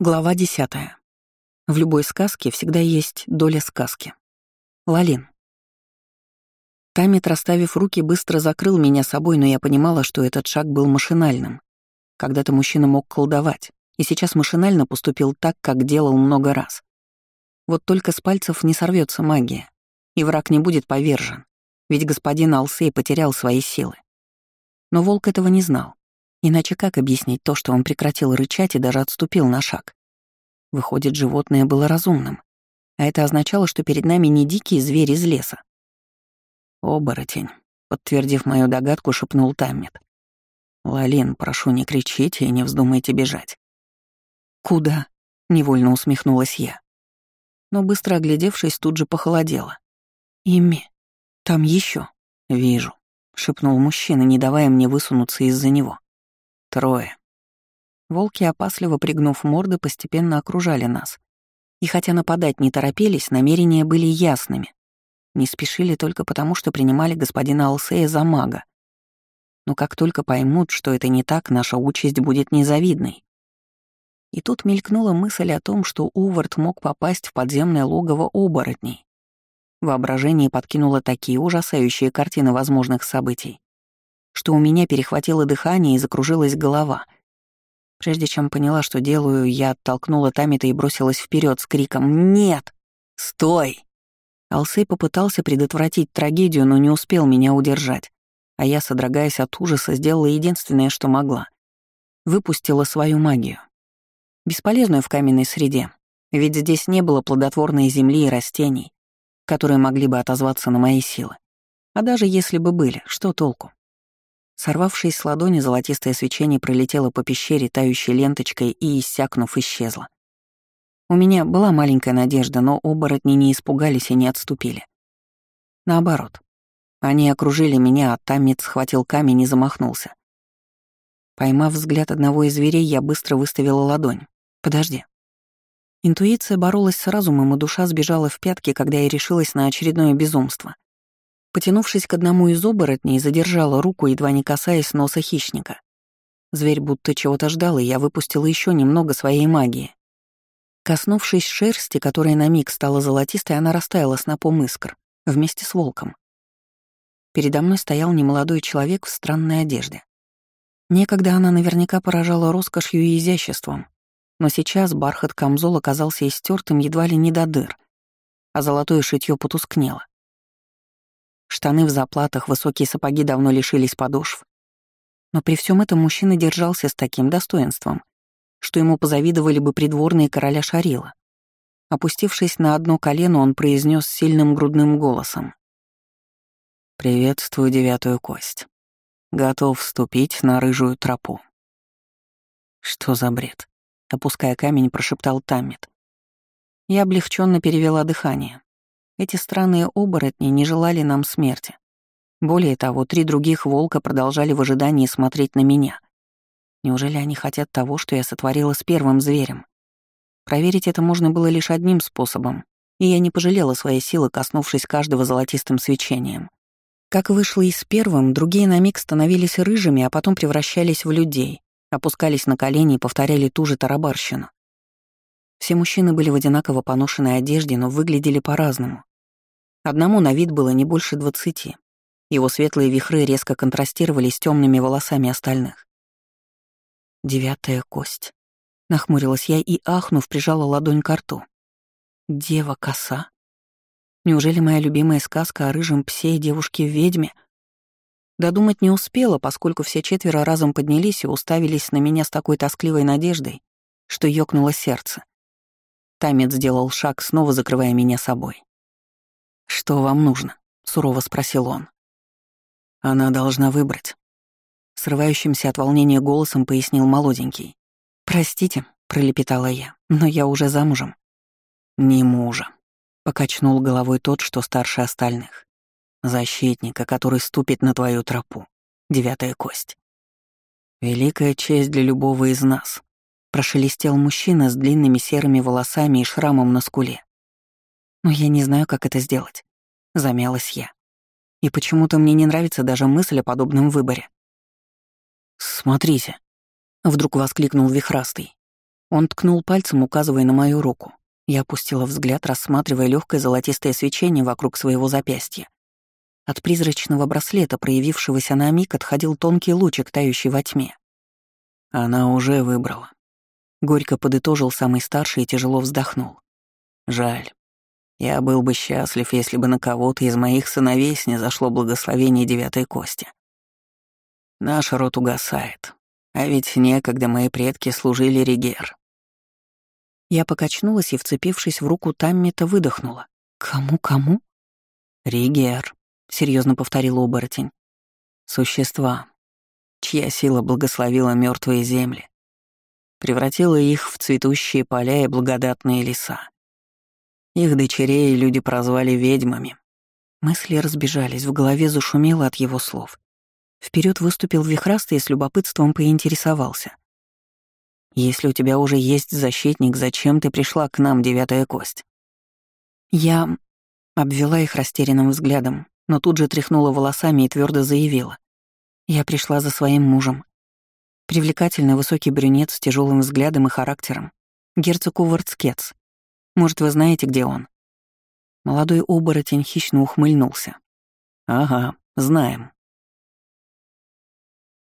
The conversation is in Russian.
Глава десятая. В любой сказке всегда есть доля сказки. Лалин. Тамит, расставив руки, быстро закрыл меня собой, но я понимала, что этот шаг был машинальным. Когда-то мужчина мог колдовать, и сейчас машинально поступил так, как делал много раз. Вот только с пальцев не сорвется магия, и враг не будет повержен, ведь господин Алсей потерял свои силы. Но волк этого не знал. Иначе как объяснить то, что он прекратил рычать и даже отступил на шаг? Выходит, животное было разумным. А это означало, что перед нами не дикий зверь из леса. «Оборотень», — подтвердив мою догадку, шепнул Таммит. «Лалин, прошу, не кричите и не вздумайте бежать». «Куда?» — невольно усмехнулась я. Но быстро оглядевшись, тут же похолодела. «Ими, там еще. «Вижу», — шепнул мужчина, не давая мне высунуться из-за него. Трое. Волки, опасливо пригнув морды, постепенно окружали нас. И хотя нападать не торопились, намерения были ясными. Не спешили только потому, что принимали господина Алсея за мага. Но как только поймут, что это не так, наша участь будет незавидной. И тут мелькнула мысль о том, что Увард мог попасть в подземное логово оборотней. Воображение подкинуло такие ужасающие картины возможных событий, что у меня перехватило дыхание и закружилась голова. Прежде чем поняла, что делаю, я оттолкнула Тамита и бросилась вперед с криком «Нет! Стой!». Алсей попытался предотвратить трагедию, но не успел меня удержать, а я, содрогаясь от ужаса, сделала единственное, что могла. Выпустила свою магию. Бесполезную в каменной среде, ведь здесь не было плодотворной земли и растений, которые могли бы отозваться на мои силы. А даже если бы были, что толку? Сорвавшись с ладони, золотистое свечение пролетело по пещере тающей ленточкой и, иссякнув, исчезло. У меня была маленькая надежда, но оборотни не испугались и не отступили. Наоборот. Они окружили меня, а Таммит схватил камень и замахнулся. Поймав взгляд одного из зверей, я быстро выставила ладонь. «Подожди». Интуиция боролась с разумом, и душа сбежала в пятки, когда я решилась на очередное безумство — Потянувшись к одному из оборотней, задержала руку, едва не касаясь носа хищника. Зверь будто чего-то ждал, и я выпустила еще немного своей магии. Коснувшись шерсти, которая на миг стала золотистой, она растаяла снопом искр, вместе с волком. Передо мной стоял немолодой человек в странной одежде. Некогда она наверняка поражала роскошью и изяществом, но сейчас бархат камзол оказался истертым едва ли не до дыр, а золотое шитье потускнело. Штаны в заплатах, высокие сапоги давно лишились подошв. Но при всем этом мужчина держался с таким достоинством, что ему позавидовали бы придворные короля Шарила. Опустившись на одно колено, он произнес сильным грудным голосом. «Приветствую девятую кость. Готов вступить на рыжую тропу». «Что за бред?» — опуская камень, прошептал Таммит. Я облегченно перевела дыхание. Эти странные оборотни не желали нам смерти. Более того, три других волка продолжали в ожидании смотреть на меня. Неужели они хотят того, что я сотворила с первым зверем? Проверить это можно было лишь одним способом, и я не пожалела своей силы, коснувшись каждого золотистым свечением. Как вышло и с первым, другие на миг становились рыжими, а потом превращались в людей, опускались на колени и повторяли ту же тарабарщину. Все мужчины были в одинаково поношенной одежде, но выглядели по-разному. Одному на вид было не больше двадцати. Его светлые вихры резко контрастировали с темными волосами остальных. «Девятая кость», — нахмурилась я и, ахнув, прижала ладонь к рту. «Дева коса? Неужели моя любимая сказка о рыжем псе и девушке-ведьме?» Додумать не успела, поскольку все четверо разом поднялись и уставились на меня с такой тоскливой надеждой, что ёкнуло сердце. Тамец сделал шаг, снова закрывая меня собой. «Что вам нужно?» — сурово спросил он. «Она должна выбрать». Срывающимся от волнения голосом пояснил молоденький. «Простите», — пролепетала я, — «но я уже замужем». «Не мужа», — покачнул головой тот, что старше остальных. «Защитника, который ступит на твою тропу. Девятая кость». «Великая честь для любого из нас», — прошелестел мужчина с длинными серыми волосами и шрамом на скуле. Но я не знаю, как это сделать. Замялась я. И почему-то мне не нравится даже мысль о подобном выборе. «Смотрите», — вдруг воскликнул Вихрастый. Он ткнул пальцем, указывая на мою руку. Я опустила взгляд, рассматривая легкое золотистое свечение вокруг своего запястья. От призрачного браслета, проявившегося на миг, отходил тонкий лучик, тающий во тьме. Она уже выбрала. Горько подытожил самый старший и тяжело вздохнул. Жаль. Я был бы счастлив, если бы на кого-то из моих сыновей снизошло благословение девятой кости. Наш род угасает. А ведь некогда мои предки служили Ригер. Я покачнулась и, вцепившись в руку Таммита, выдохнула. «Кому-кому?» «Ригер», — серьезно повторил оборотень. «Существа, чья сила благословила мертвые земли, превратила их в цветущие поля и благодатные леса. Их дочерей люди прозвали ведьмами. Мысли разбежались, в голове зашумело от его слов. Вперед выступил вихрастый и с любопытством поинтересовался. Если у тебя уже есть защитник, зачем ты пришла к нам, девятая кость?» Я обвела их растерянным взглядом, но тут же тряхнула волосами и твердо заявила. Я пришла за своим мужем. Привлекательный высокий брюнет с тяжелым взглядом и характером. Герцог Увардскец. Может, вы знаете, где он?» Молодой оборотень хищно ухмыльнулся. «Ага, знаем.